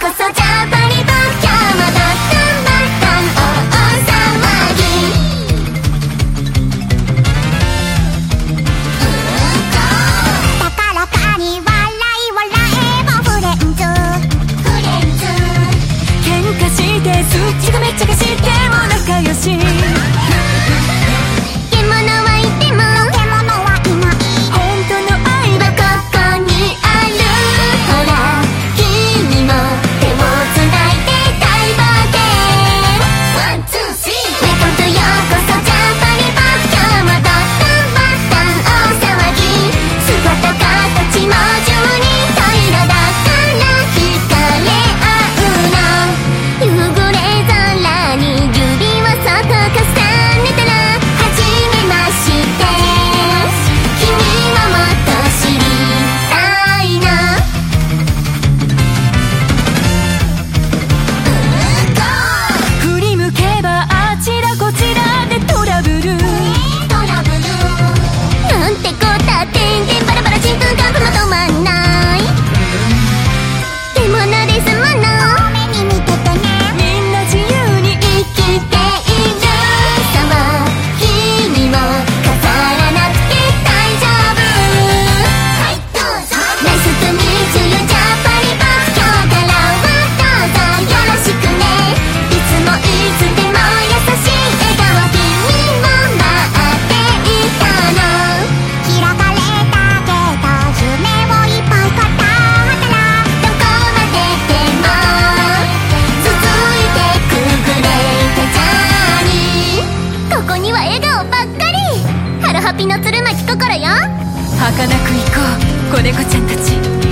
Cause I'm ピの鶴巻心よ。儚く行こう子猫ちゃんたち。